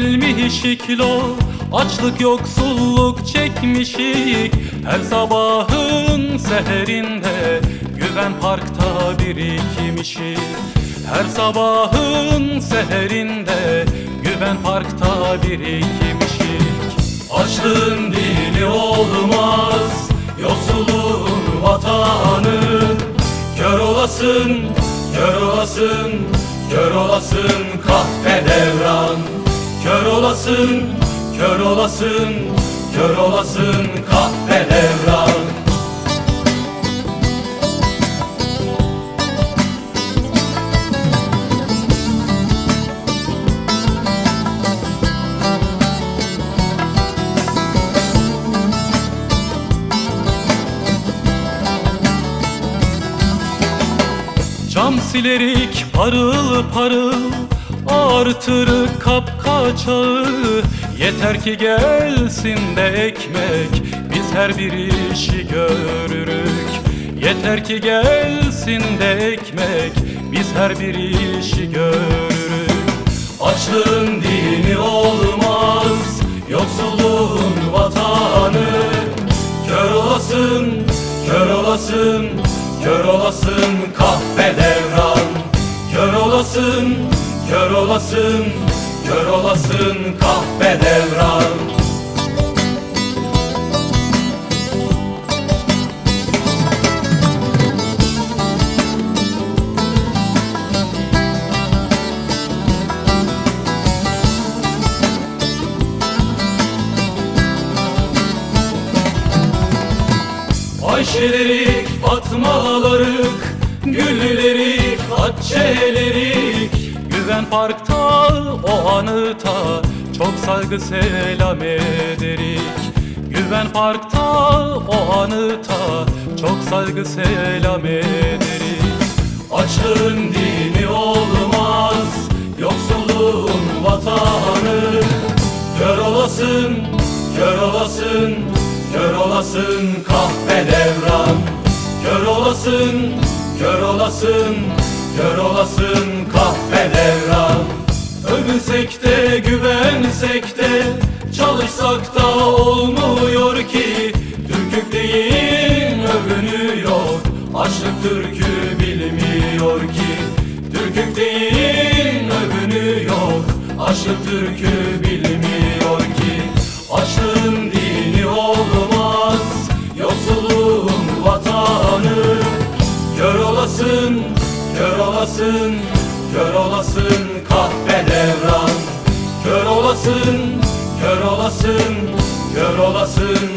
Asırdan gelmiş kilo Açlık yoksulluk çekmişik. Her sabahın seherinde Güven parkta birikmişik. Her sabahın seherinde Güven parkta birikmişik. Açlığın dini olmaz Yoksulluğun vatanı. Kör olasın, kör olasın, kör olasın Kör olasın, kör olasın, kör olasın kahpe devran. Cam silerik parıl parıl Artırık kapkaçağı Yeter ki gelsin de ekmek Biz her bir işi görürük. Yeter ki gelsin de ekmek Biz her bir işi görürük. Açlığın dini olmaz Yoksulluğun vatanı. Kör olasın, kör olasın, kör olasın kahpe devran. Kör olasın, kör olasın, kör olasın kahpe devran. Ayşelerik, Fatmalarık, Güllülerik, Hatice'lerik Güven parkta o anıta çok saygı selam ederik. Güven parkta o anıta çok saygı selam ederik. Açlığın dini olmaz, yoksulluğun vatanı. Kör olasın, kör olasın, kör olasın kahpe devran. Kör olasın, kör olasın, kör olasın kahpe güvensek de çalışsak da olmuyor ki. Türkük değil övünüyor, açlık Türk'ü bilmiyor ki. Türkük değil övünüyor, açlık Türk'ü bilmiyor ki. Açlığın dini olmaz, yoksulluğun vatanı. Kör olasın, kör olasın, kör olasın olasın, kör olasın,